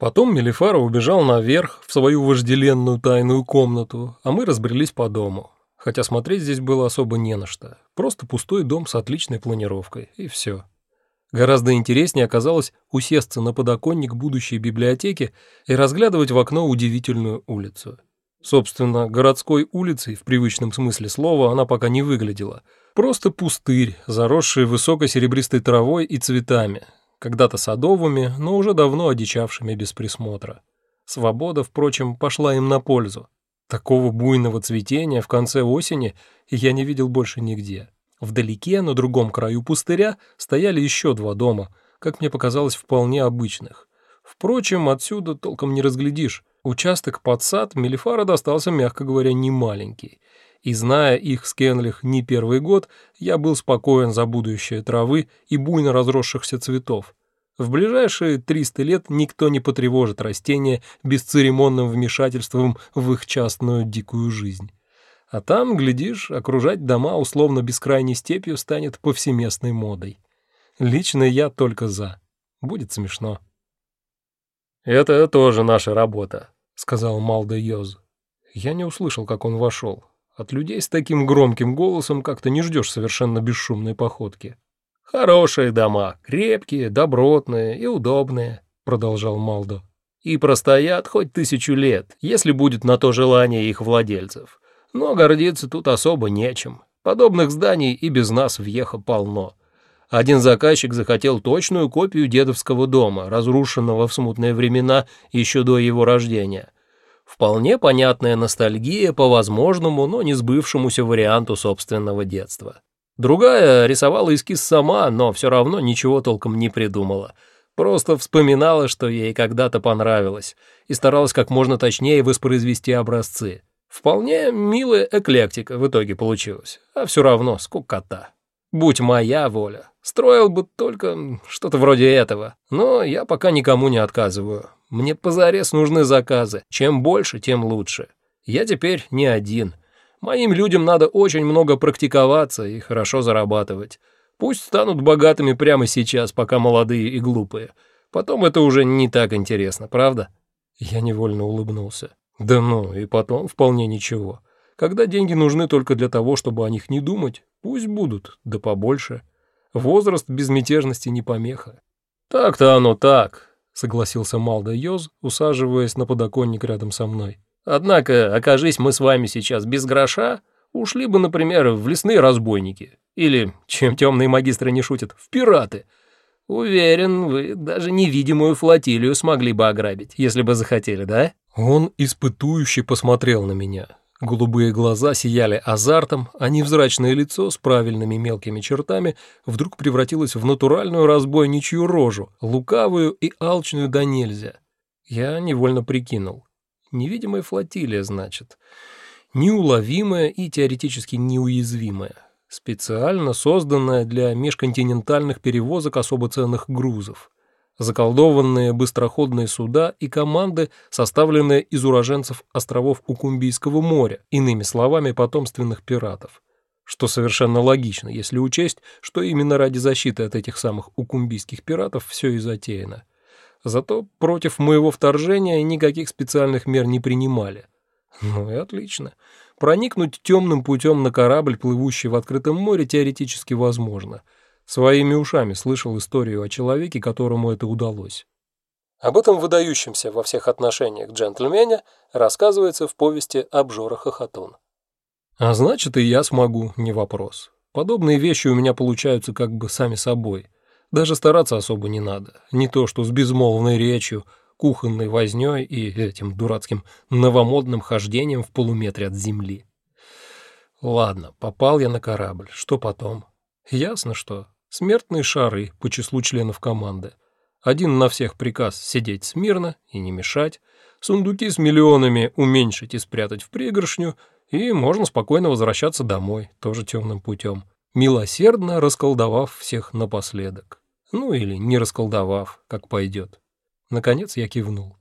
Потом Мелифара убежал наверх в свою вожделенную тайную комнату, а мы разбрелись по дому. Хотя смотреть здесь было особо не на что. Просто пустой дом с отличной планировкой, и все. Гораздо интереснее оказалось усесться на подоконник будущей библиотеки и разглядывать в окно удивительную улицу. Собственно, городской улицей в привычном смысле слова она пока не выглядела. Просто пустырь, заросший высокой серебристой травой и цветами, когда-то садовыми, но уже давно одичавшими без присмотра. Свобода, впрочем, пошла им на пользу. Такого буйного цветения в конце осени я не видел больше нигде. Вдалеке, на другом краю пустыря, стояли еще два дома, как мне показалось, вполне обычных. Впрочем, отсюда толком не разглядишь. Участок под сад Мелифара достался, мягко говоря, не маленький и зная их с Кенлих не первый год, я был спокоен за будущее травы и буйно разросшихся цветов. В ближайшие 300 лет никто не потревожит растения бесцеремонным вмешательством в их частную дикую жизнь. А там, глядишь, окружать дома условно бескрайней степью станет повсеместной модой. Лично я только за. Будет смешно. «Это тоже наша работа», — сказал Малда Йоз. Я не услышал, как он вошел. От людей с таким громким голосом как-то не ждешь совершенно бесшумной походки. «Хорошие дома, крепкие, добротные и удобные», — продолжал Малдо. «И простоят хоть тысячу лет, если будет на то желание их владельцев. Но гордиться тут особо нечем. Подобных зданий и без нас въеха полно. Один заказчик захотел точную копию дедовского дома, разрушенного в смутные времена еще до его рождения» Вполне понятная ностальгия по возможному, но не сбывшемуся варианту собственного детства. Другая рисовала эскиз сама, но все равно ничего толком не придумала. Просто вспоминала, что ей когда-то понравилось, и старалась как можно точнее воспроизвести образцы. Вполне милая эклектика в итоге получилась, а все равно скукота. Будь моя воля, строил бы только что-то вроде этого, но я пока никому не отказываю. Мне позарез нужны заказы. Чем больше, тем лучше. Я теперь не один. Моим людям надо очень много практиковаться и хорошо зарабатывать. Пусть станут богатыми прямо сейчас, пока молодые и глупые. Потом это уже не так интересно, правда?» Я невольно улыбнулся. «Да ну, и потом вполне ничего. Когда деньги нужны только для того, чтобы о них не думать, пусть будут, да побольше. Возраст безмятежности не помеха». «Так-то оно так согласился Малда Йоз, усаживаясь на подоконник рядом со мной. «Однако, окажись мы с вами сейчас без гроша, ушли бы, например, в лесные разбойники. Или, чем темные магистры не шутят, в пираты. Уверен, вы даже невидимую флотилию смогли бы ограбить, если бы захотели, да?» Он испытующе посмотрел на меня. Голубые глаза сияли азартом, а невзрачное лицо с правильными мелкими чертами вдруг превратилось в натуральную разбойничью рожу, лукавую и алчную до нельзя. Я невольно прикинул. Невидимая флотилия, значит. Неуловимая и теоретически неуязвимая. Специально созданная для межконтинентальных перевозок особо ценных грузов заколдованные быстроходные суда и команды, составленные из уроженцев островов Укумбийского моря, иными словами, потомственных пиратов. Что совершенно логично, если учесть, что именно ради защиты от этих самых укумбийских пиратов все и затеяно. Зато против моего вторжения никаких специальных мер не принимали. Ну и отлично. Проникнуть темным путем на корабль, плывущий в открытом море, теоретически возможно – Своими ушами слышал историю о человеке, которому это удалось. Об этом выдающемся во всех отношениях джентльмене рассказывается в повести «Обжора Хохотун». А значит, и я смогу, не вопрос. Подобные вещи у меня получаются как бы сами собой. Даже стараться особо не надо. Не то, что с безмолвной речью, кухонной вознёй и этим дурацким новомодным хождением в полуметре от земли. Ладно, попал я на корабль. Что потом? Ясно, что Смертные шары по числу членов команды. Один на всех приказ сидеть смирно и не мешать, сундуки с миллионами уменьшить и спрятать в пригоршню, и можно спокойно возвращаться домой, тоже темным путем, милосердно расколдовав всех напоследок. Ну или не расколдовав, как пойдет. Наконец я кивнул.